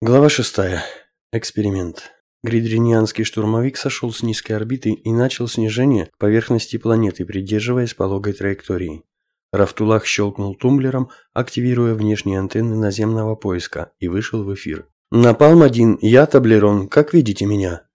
Глава 6. Эксперимент. Гридринианский штурмовик сошел с низкой орбиты и начал снижение к поверхности планеты, придерживаясь пологой траектории. Рафтулах щелкнул тумблером, активируя внешние антенны наземного поиска, и вышел в эфир. «Напалм-1, я Таблерон, как видите меня?»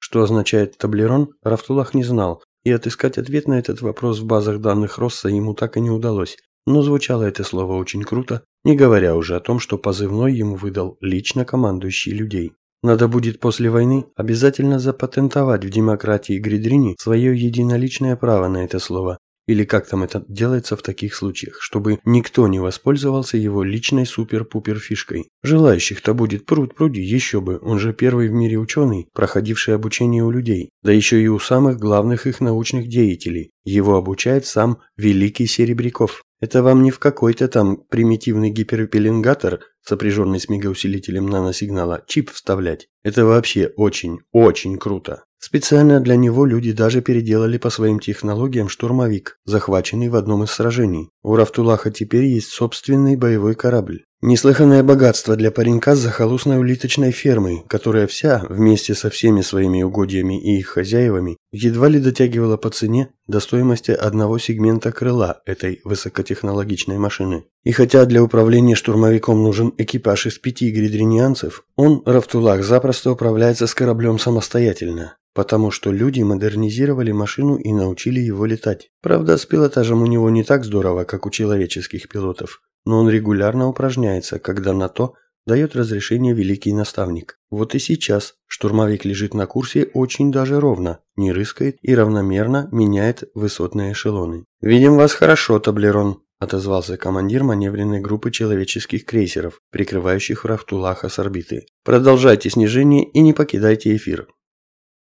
Что означает Таблерон, Рафтулах не знал, и отыскать ответ на этот вопрос в базах данных Росса ему так и не удалось, но звучало это слово очень круто не говоря уже о том, что позывной ему выдал лично командующий людей. Надо будет после войны обязательно запатентовать в демократии Гридрини свое единоличное право на это слово, или как там это делается в таких случаях, чтобы никто не воспользовался его личной супер-пупер фишкой. Желающих-то будет пруд-пруди, еще бы, он же первый в мире ученый, проходивший обучение у людей, да еще и у самых главных их научных деятелей. Его обучает сам Великий Серебряков. Это вам не в какой-то там примитивный гиперпеленгатор, сопряженный с мегаусилителем наносигнала, чип вставлять. Это вообще очень, очень круто. Специально для него люди даже переделали по своим технологиям штурмовик, захваченный в одном из сражений. У Рафтулаха теперь есть собственный боевой корабль. Неслыханное богатство для паренька с захолустной улиточной фермой, которая вся, вместе со всеми своими угодьями и их хозяевами, едва ли дотягивала по цене до стоимости одного сегмента крыла этой высокотехнологичной машины. И хотя для управления штурмовиком нужен экипаж из пяти гридринианцев, он, Рафтулах, запросто управляется с кораблем самостоятельно. Потому что люди модернизировали машину и научили его летать. Правда, с пилотажем у него не так здорово, как у человеческих пилотов но он регулярно упражняется, когда на то дает разрешение великий наставник. Вот и сейчас штурмовик лежит на курсе очень даже ровно, не рыскает и равномерно меняет высотные эшелоны. «Видим вас хорошо, Таблерон», – отозвался командир маневренной группы человеческих крейсеров, прикрывающих Рафтулаха с орбиты. «Продолжайте снижение и не покидайте эфир».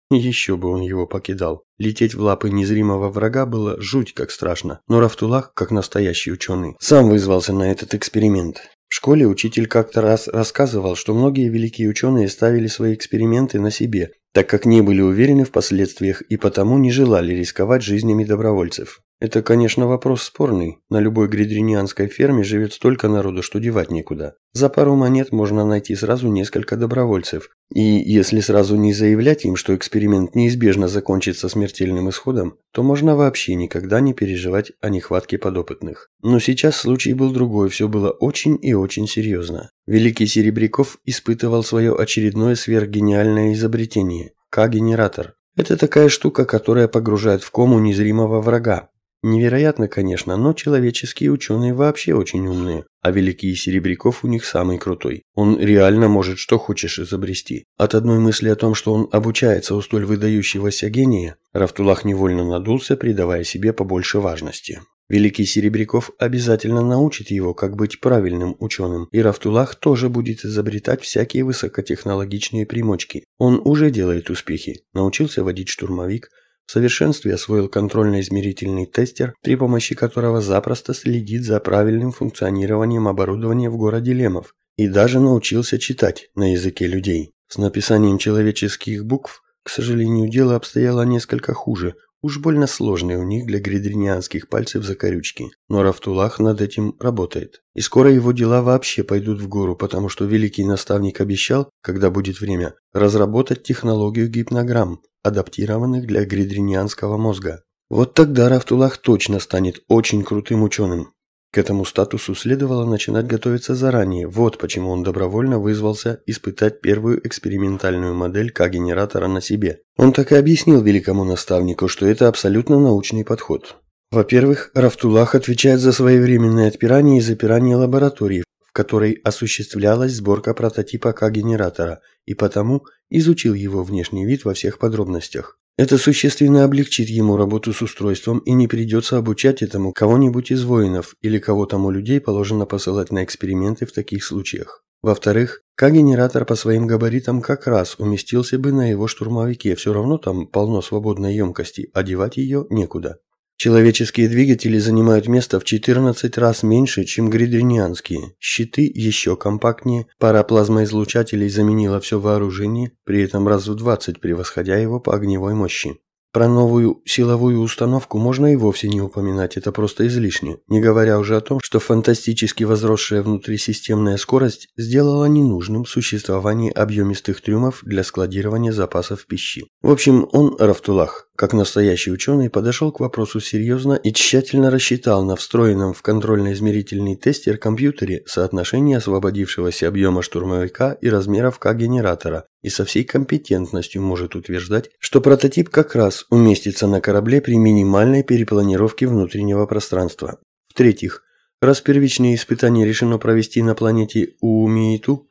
Еще бы он его покидал. Лететь в лапы незримого врага было жуть как страшно, но Рафтулах, как настоящий ученый, сам вызвался на этот эксперимент. В школе учитель как-то раз рассказывал, что многие великие ученые ставили свои эксперименты на себе, так как не были уверены в последствиях и потому не желали рисковать жизнями добровольцев. Это, конечно, вопрос спорный. На любой гридринианской ферме живет столько народу, что девать некуда. За пару монет можно найти сразу несколько добровольцев. И если сразу не заявлять им, что эксперимент неизбежно закончится смертельным исходом, то можно вообще никогда не переживать о нехватке подопытных. Но сейчас случай был другой, все было очень и очень серьезно. Великий Серебряков испытывал свое очередное сверхгениальное изобретение – К-генератор. Это такая штука, которая погружает в кому незримого врага, Невероятно, конечно, но человеческие ученые вообще очень умные, а великий Серебряков у них самый крутой. Он реально может что хочешь изобрести. От одной мысли о том, что он обучается у столь выдающегося гения, Рафтулах невольно надулся, придавая себе побольше важности. Великий Серебряков обязательно научит его, как быть правильным ученым, и Рафтулах тоже будет изобретать всякие высокотехнологичные примочки. Он уже делает успехи, научился водить штурмовик, в совершенстве освоил контрольно-измерительный тестер, при помощи которого запросто следит за правильным функционированием оборудования в городе Лемов, и даже научился читать на языке людей. С написанием человеческих букв, к сожалению, дело обстояло несколько хуже, уж больно сложные у них для гридринианских пальцев закорючки. Но Рафтулах над этим работает. И скоро его дела вообще пойдут в гору, потому что великий наставник обещал, когда будет время, разработать технологию гипнограмм, адаптированных для гридринианского мозга. Вот тогда Рафтулах точно станет очень крутым ученым. К этому статусу следовало начинать готовиться заранее, вот почему он добровольно вызвался испытать первую экспериментальную модель К-генератора на себе. Он так и объяснил великому наставнику, что это абсолютно научный подход. Во-первых, Рафтулах отвечает за своевременное отпирание и запирание лаборатории, в которой осуществлялась сборка прототипа К-генератора, и потому изучил его внешний вид во всех подробностях. Это существенно облегчит ему работу с устройством и не придется обучать этому кого-нибудь из воинов или кого тому людей положено посылать на эксперименты в таких случаях. Во-вторых, К-генератор по своим габаритам как раз уместился бы на его штурмовике, все равно там полно свободной емкости, одевать ее некуда. Человеческие двигатели занимают место в 14 раз меньше, чем гридринианские. Щиты еще компактнее, пара плазмоизлучателей заменила все вооружение, при этом раз в 20 превосходя его по огневой мощи. Про новую силовую установку можно и вовсе не упоминать, это просто излишне, не говоря уже о том, что фантастически возросшая внутрисистемная скорость сделала ненужным существование объемистых трюмов для складирования запасов пищи. В общем, он, Рафтулах, как настоящий ученый, подошел к вопросу серьезно и тщательно рассчитал на встроенном в контрольно-измерительный тестер компьютере соотношение освободившегося объема штурмовика и размеров К-генератора и со всей компетентностью может утверждать, что прототип как раз уместится на корабле при минимальной перепланировке внутреннего пространства. В-третьих, раз первичные испытания решено провести на планете Уумииту,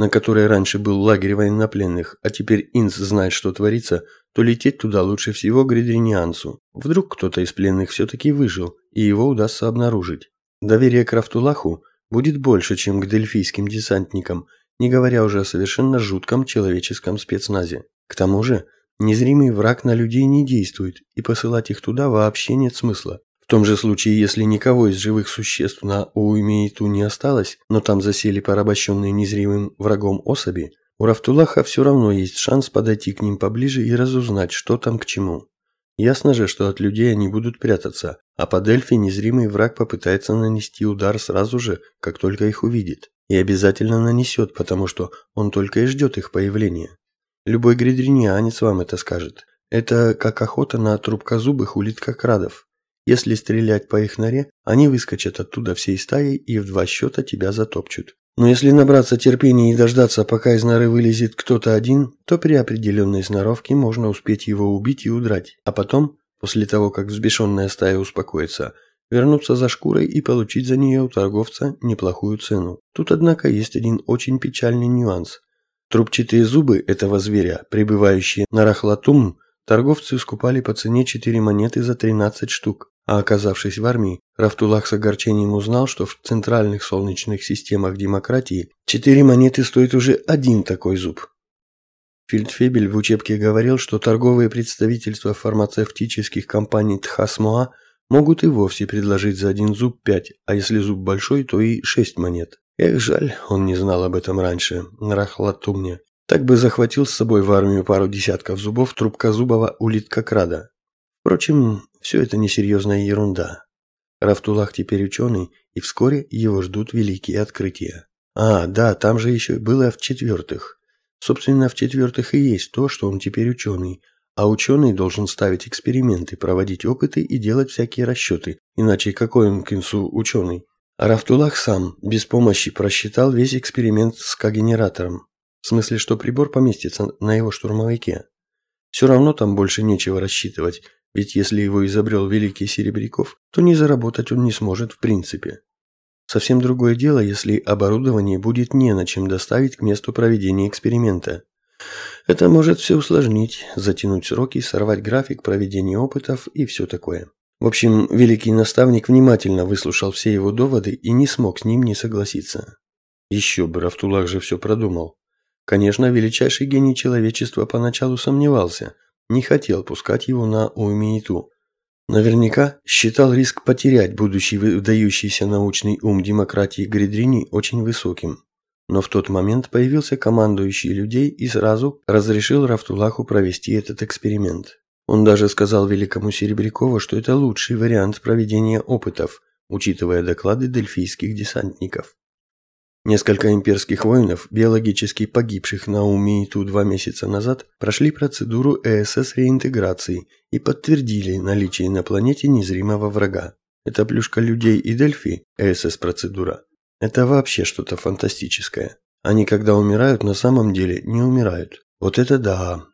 на которой раньше был лагерь военнопленных, а теперь Инс знает, что творится, то лететь туда лучше всего Гридриниансу. Вдруг кто-то из пленных все-таки выжил, и его удастся обнаружить. Доверие к Рафтулаху будет больше, чем к дельфийским десантникам, не говоря уже о совершенно жутком человеческом спецназе. К тому же, Незримый враг на людей не действует, и посылать их туда вообще нет смысла. Том же случае, если никого из живых существ на Уимеиту не осталось, но там засели порабощенные незримым врагом особи, у Рафтулаха все равно есть шанс подойти к ним поближе и разузнать, что там к чему. Ясно же, что от людей они будут прятаться, а по Дельфи незримый враг попытается нанести удар сразу же, как только их увидит. И обязательно нанесет, потому что он только и ждет их появления. Любой гридринианец вам это скажет. Это как охота на трубкозубых улиткокрадов. Если стрелять по их норе, они выскочат оттуда всей стаей и в два счета тебя затопчут. Но если набраться терпения и дождаться, пока из норы вылезет кто-то один, то при определенной сноровке можно успеть его убить и удрать, а потом, после того, как взбешенная стая успокоится, вернуться за шкурой и получить за нее у торговца неплохую цену. Тут, однако, есть один очень печальный нюанс. Трубчатые зубы этого зверя, прибывающие на Рахлатум, торговцы скупали по цене 4 монеты за 13 штук, а оказавшись в армии, Рафтулах с огорчением узнал, что в центральных солнечных системах демократии 4 монеты стоит уже один такой зуб. Фельдфебель в учебке говорил, что торговые представительства фармацевтических компаний Тхасмоа могут и вовсе предложить за один зуб 5, а если зуб большой, то и 6 монет. Эх, жаль, он не знал об этом раньше. Нрахлату мне. Так бы захватил с собой в армию пару десятков зубов трубкозубого улитка-крада. Впрочем, все это несерьезная ерунда. Рафтулах теперь ученый, и вскоре его ждут великие открытия. А, да, там же еще было в-четвертых. Собственно, в-четвертых и есть то, что он теперь ученый. А ученый должен ставить эксперименты, проводить опыты и делать всякие расчеты. Иначе какой он к инсу ученый? Рафтулах сам, без помощи, просчитал весь эксперимент с когенератором. В смысле, что прибор поместится на его штурмовике. Все равно там больше нечего рассчитывать, ведь если его изобрел великий Серебряков, то не заработать он не сможет в принципе. Совсем другое дело, если оборудование будет не на чем доставить к месту проведения эксперимента. Это может все усложнить, затянуть сроки, сорвать график проведения опытов и все такое. В общем, великий наставник внимательно выслушал все его доводы и не смог с ним не согласиться. Еще бы, Рафтулах же все продумал. Конечно, величайший гений человечества поначалу сомневался, не хотел пускать его на Уимииту. Наверняка считал риск потерять будущий выдающийся научный ум демократии Гридрини очень высоким. Но в тот момент появился командующий людей и сразу разрешил Рафтулаху провести этот эксперимент. Он даже сказал великому Серебрякову, что это лучший вариант проведения опытов, учитывая доклады дельфийских десантников. Несколько имперских воинов, биологически погибших на Умииту два месяца назад, прошли процедуру ЭСС реинтеграции и подтвердили наличие на планете незримого врага. Это плюшка людей и Дельфи, ЭСС-процедура. Это вообще что-то фантастическое. Они, когда умирают, на самом деле не умирают. Вот это да.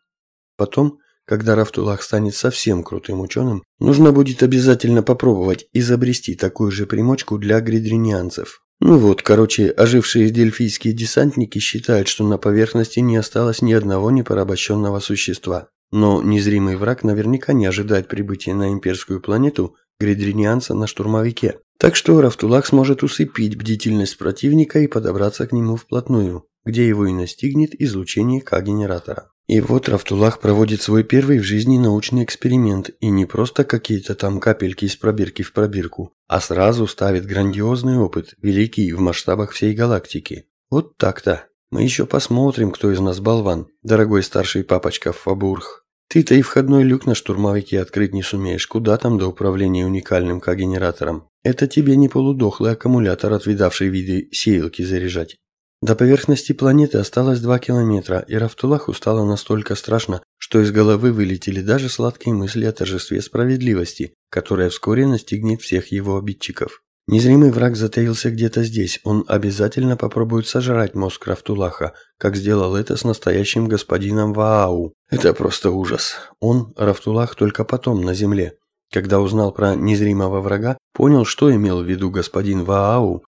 Потом когда Рафтулах станет совсем крутым ученым, нужно будет обязательно попробовать изобрести такую же примочку для гридринианцев. Ну вот, короче, ожившие дельфийские десантники считают, что на поверхности не осталось ни одного непорабощенного существа. Но незримый враг наверняка не ожидает прибытия на имперскую планету гридринианца на штурмовике. Так что Рафтулах сможет усыпить бдительность противника и подобраться к нему вплотную, где его и настигнет излучение К-генератора. И вот Рафтулах проводит свой первый в жизни научный эксперимент, и не просто какие-то там капельки из пробирки в пробирку, а сразу ставит грандиозный опыт, великий в масштабах всей галактики. Вот так-то. Мы еще посмотрим, кто из нас болван, дорогой старший папочка Фабурх. Ты-то и входной люк на штурмовике открыть не сумеешь. Куда там до управления уникальным К-генератором? Это тебе не полудохлый аккумулятор, отвидавший виды сеялки заряжать. До поверхности планеты осталось два километра, и Рафтулаху стало настолько страшно, что из головы вылетели даже сладкие мысли о торжестве справедливости, которая вскоре настигнет всех его обидчиков. Незримый враг затаился где-то здесь, он обязательно попробует сожрать мозг Рафтулаха, как сделал это с настоящим господином Ваау. Это просто ужас. Он, Рафтулах, только потом, на земле, когда узнал про незримого врага, понял, что имел в виду господин Ваау,